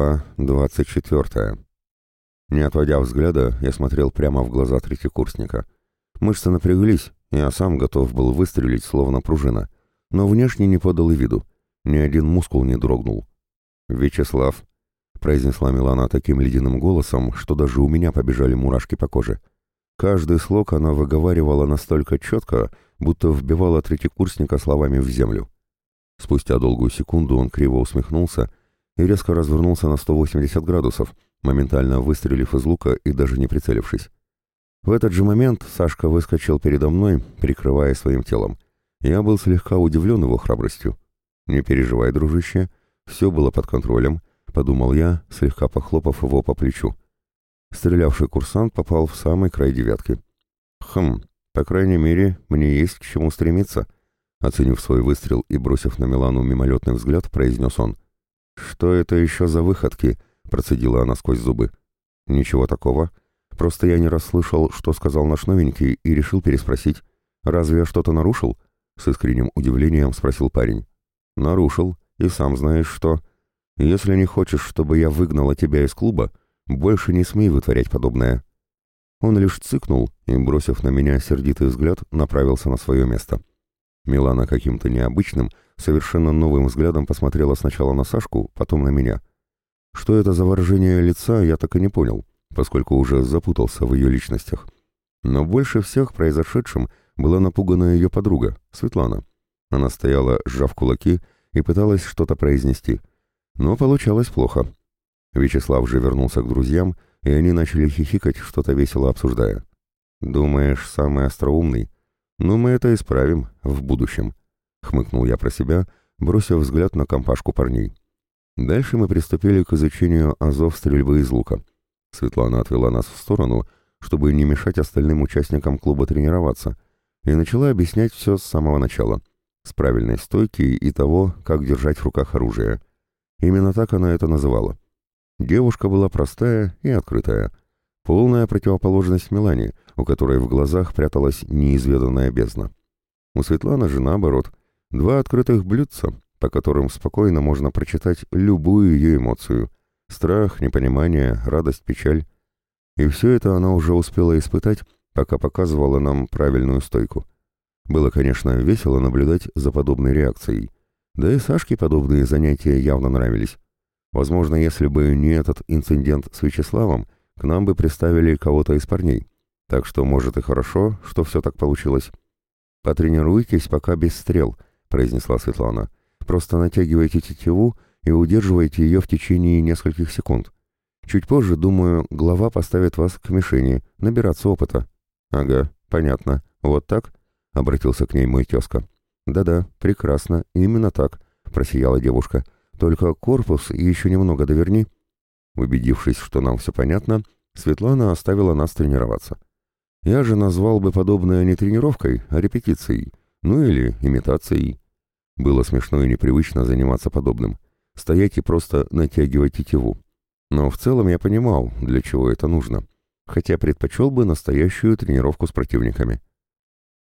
Глава 24. Не отводя взгляда, я смотрел прямо в глаза третьекурсника. Мышцы напряглись, я сам готов был выстрелить, словно пружина, но внешне не подал и виду. Ни один мускул не дрогнул. «Вячеслав», — произнесла Милана таким ледяным голосом, что даже у меня побежали мурашки по коже. Каждый слог она выговаривала настолько четко, будто вбивала третьекурсника словами в землю. Спустя долгую секунду он криво усмехнулся и резко развернулся на 180 градусов, моментально выстрелив из лука и даже не прицелившись. В этот же момент Сашка выскочил передо мной, прикрывая своим телом. Я был слегка удивлен его храбростью. «Не переживай, дружище, все было под контролем», — подумал я, слегка похлопав его по плечу. Стрелявший курсант попал в самый край девятки. «Хм, по крайней мере, мне есть к чему стремиться», — оценив свой выстрел и бросив на Милану мимолетный взгляд, произнес он — «Что это еще за выходки?» — процедила она сквозь зубы. «Ничего такого. Просто я не расслышал, что сказал наш новенький, и решил переспросить. Разве я что-то нарушил?» — с искренним удивлением спросил парень. «Нарушил. И сам знаешь что. Если не хочешь, чтобы я выгнала тебя из клуба, больше не смей вытворять подобное». Он лишь цыкнул и, бросив на меня сердитый взгляд, направился на свое место. Милана каким-то необычным, совершенно новым взглядом посмотрела сначала на Сашку, потом на меня. Что это за выражение лица, я так и не понял, поскольку уже запутался в ее личностях. Но больше всех произошедшим была напугана ее подруга, Светлана. Она стояла, сжав кулаки, и пыталась что-то произнести. Но получалось плохо. Вячеслав же вернулся к друзьям, и они начали хихикать, что-то весело обсуждая. «Думаешь, самый остроумный?» «Ну, мы это исправим в будущем», — хмыкнул я про себя, бросив взгляд на компашку парней. Дальше мы приступили к изучению азов стрельбы из лука. Светлана отвела нас в сторону, чтобы не мешать остальным участникам клуба тренироваться, и начала объяснять все с самого начала, с правильной стойки и того, как держать в руках оружие. Именно так она это называла. Девушка была простая и открытая, полная противоположность Мелани, у которой в глазах пряталась неизведанная бездна. У Светланы же наоборот, два открытых блюдца, по которым спокойно можно прочитать любую ее эмоцию — страх, непонимание, радость, печаль. И все это она уже успела испытать, пока показывала нам правильную стойку. Было, конечно, весело наблюдать за подобной реакцией. Да и Сашке подобные занятия явно нравились. Возможно, если бы не этот инцидент с Вячеславом, к нам бы приставили кого-то из парней. Так что, может, и хорошо, что все так получилось. «Потренируйтесь пока без стрел», — произнесла Светлана. «Просто натягивайте тетиву и удерживайте ее в течение нескольких секунд. Чуть позже, думаю, глава поставит вас к мишени, набираться опыта». «Ага, понятно. Вот так?» — обратился к ней мой тезка. «Да-да, прекрасно, именно так», — просияла девушка. «Только корпус еще немного доверни». Убедившись, что нам все понятно, Светлана оставила нас тренироваться. Я же назвал бы подобное не тренировкой, а репетицией, ну или имитацией. Было смешно и непривычно заниматься подобным. Стоять и просто натягивать тетиву. Но в целом я понимал, для чего это нужно. Хотя предпочел бы настоящую тренировку с противниками.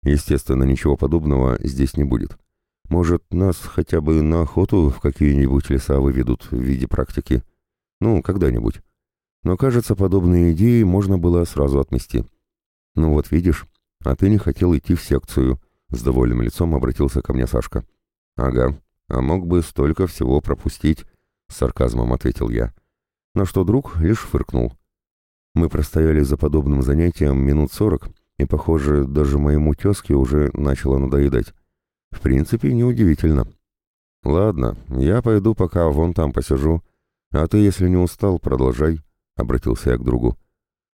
Естественно, ничего подобного здесь не будет. Может, нас хотя бы на охоту в какие-нибудь леса выведут в виде практики. Ну, когда-нибудь. Но, кажется, подобные идеи можно было сразу отмести. «Ну вот видишь, а ты не хотел идти в секцию», — с довольным лицом обратился ко мне Сашка. «Ага, а мог бы столько всего пропустить», — с сарказмом ответил я. На что друг лишь фыркнул. Мы простояли за подобным занятием минут сорок, и, похоже, даже моему тезке уже начало надоедать. В принципе, неудивительно. «Ладно, я пойду пока вон там посижу, а ты, если не устал, продолжай», — обратился я к другу.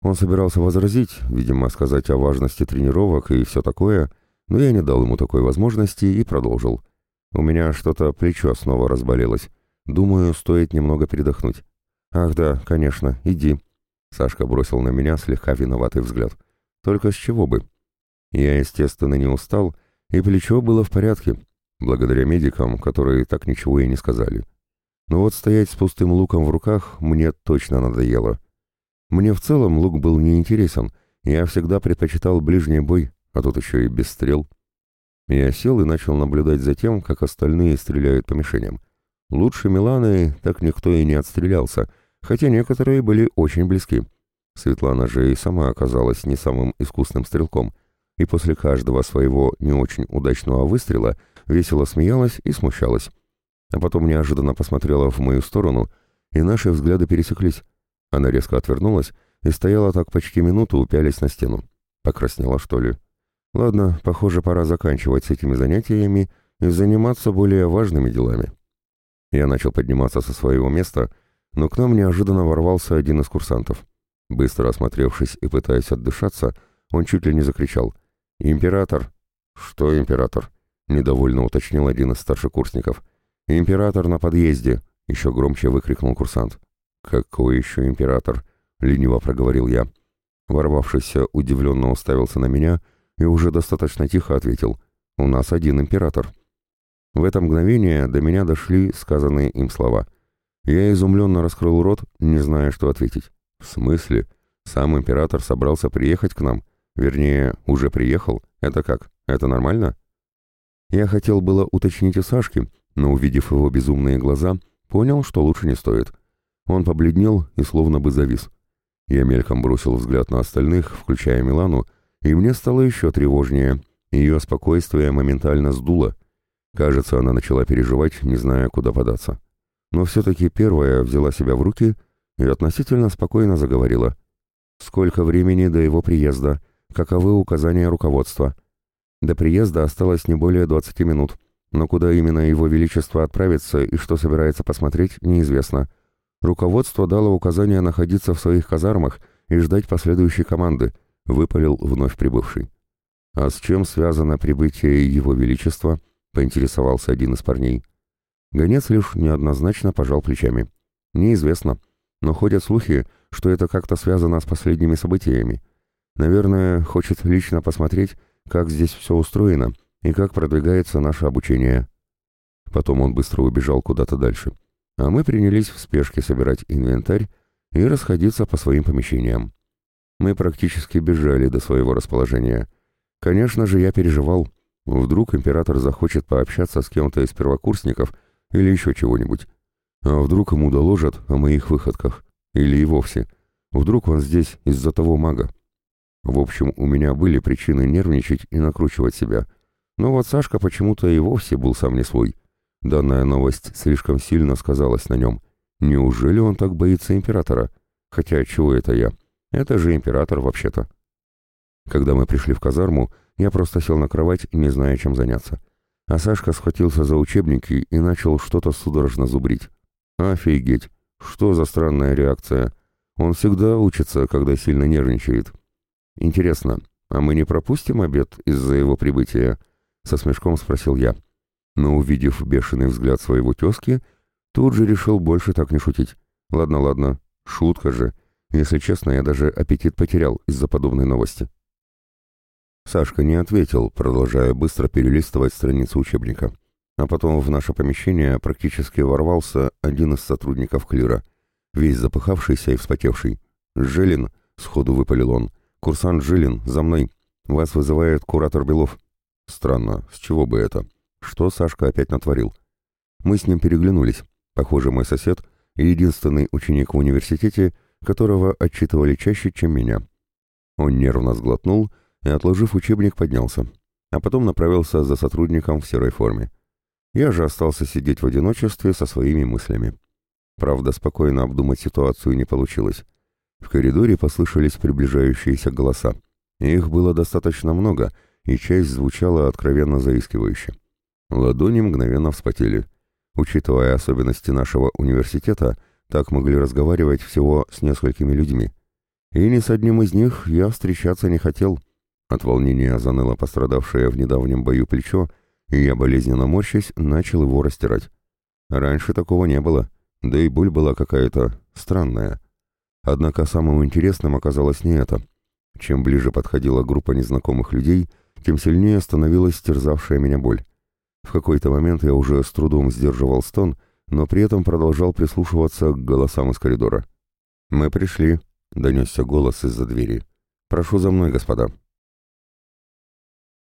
Он собирался возразить, видимо, сказать о важности тренировок и все такое, но я не дал ему такой возможности и продолжил. У меня что-то плечо снова разболелось. Думаю, стоит немного передохнуть. Ах да, конечно, иди. Сашка бросил на меня слегка виноватый взгляд. Только с чего бы? Я, естественно, не устал, и плечо было в порядке, благодаря медикам, которые так ничего и не сказали. Но вот стоять с пустым луком в руках мне точно надоело. Мне в целом лук был неинтересен, я всегда предпочитал ближний бой, а тут еще и без стрел. Я сел и начал наблюдать за тем, как остальные стреляют по мишеням. Лучше Миланы так никто и не отстрелялся, хотя некоторые были очень близки. Светлана же и сама оказалась не самым искусным стрелком, и после каждого своего не очень удачного выстрела весело смеялась и смущалась. А потом неожиданно посмотрела в мою сторону, и наши взгляды пересеклись. Она резко отвернулась и стояла так почти минуту, упялись на стену. Покраснела, что ли? Ладно, похоже, пора заканчивать с этими занятиями и заниматься более важными делами. Я начал подниматься со своего места, но к нам неожиданно ворвался один из курсантов. Быстро осмотревшись и пытаясь отдышаться, он чуть ли не закричал. «Император!» «Что император?» — недовольно уточнил один из старшекурсников. «Император на подъезде!» — еще громче выкрикнул курсант. «Какой еще император?» — лениво проговорил я. Ворвавшийся удивленно уставился на меня и уже достаточно тихо ответил. «У нас один император». В это мгновение до меня дошли сказанные им слова. Я изумленно раскрыл рот, не зная, что ответить. «В смысле? Сам император собрался приехать к нам? Вернее, уже приехал? Это как? Это нормально?» Я хотел было уточнить у Сашки, но, увидев его безумные глаза, понял, что лучше не стоит. Он побледнел и словно бы завис. Я мельком бросил взгляд на остальных, включая Милану, и мне стало еще тревожнее. Ее спокойствие моментально сдуло. Кажется, она начала переживать, не зная, куда податься. Но все-таки первая взяла себя в руки и относительно спокойно заговорила. «Сколько времени до его приезда? Каковы указания руководства?» До приезда осталось не более 20 минут, но куда именно его величество отправится и что собирается посмотреть, неизвестно. Руководство дало указание находиться в своих казармах и ждать последующей команды, выпалил вновь прибывший. «А с чем связано прибытие его величества?» — поинтересовался один из парней. Гонец лишь неоднозначно пожал плечами. «Неизвестно, но ходят слухи, что это как-то связано с последними событиями. Наверное, хочет лично посмотреть, как здесь все устроено и как продвигается наше обучение». Потом он быстро убежал куда-то дальше а мы принялись в спешке собирать инвентарь и расходиться по своим помещениям. Мы практически бежали до своего расположения. Конечно же, я переживал. Вдруг император захочет пообщаться с кем-то из первокурсников или еще чего-нибудь. А вдруг ему доложат о моих выходках. Или и вовсе. Вдруг он здесь из-за того мага. В общем, у меня были причины нервничать и накручивать себя. Но вот Сашка почему-то и вовсе был сам не свой. Данная новость слишком сильно сказалась на нем. Неужели он так боится императора? Хотя чего это я? Это же император вообще-то. Когда мы пришли в казарму, я просто сел на кровать, не зная, чем заняться. А Сашка схватился за учебники и начал что-то судорожно зубрить. Офигеть! Что за странная реакция? Он всегда учится, когда сильно нервничает. Интересно, а мы не пропустим обед из-за его прибытия? Со смешком спросил я но, увидев бешеный взгляд своего тезки, тут же решил больше так не шутить. Ладно, ладно, шутка же. Если честно, я даже аппетит потерял из-за подобной новости. Сашка не ответил, продолжая быстро перелистывать страницы учебника. А потом в наше помещение практически ворвался один из сотрудников Клира, весь запыхавшийся и вспотевший. «Жилин!» — сходу выпалил он. «Курсант Жилин, за мной! Вас вызывает куратор Белов». «Странно, с чего бы это?» Что Сашка опять натворил. Мы с ним переглянулись. Похоже, мой сосед — единственный ученик в университете, которого отчитывали чаще, чем меня. Он нервно сглотнул и, отложив учебник, поднялся, а потом направился за сотрудником в серой форме. Я же остался сидеть в одиночестве со своими мыслями. Правда, спокойно обдумать ситуацию не получилось. В коридоре послышались приближающиеся голоса. Их было достаточно много, и часть звучала откровенно заискивающе. Ладони мгновенно вспотели. Учитывая особенности нашего университета, так могли разговаривать всего с несколькими людьми. И ни с одним из них я встречаться не хотел. От волнения заныло пострадавшее в недавнем бою плечо, и я, болезненно морщась, начал его растирать. Раньше такого не было, да и боль была какая-то странная. Однако самым интересным оказалось не это. Чем ближе подходила группа незнакомых людей, тем сильнее становилась терзавшая меня боль. В какой-то момент я уже с трудом сдерживал стон, но при этом продолжал прислушиваться к голосам из коридора. «Мы пришли», — донесся голос из-за двери. «Прошу за мной, господа».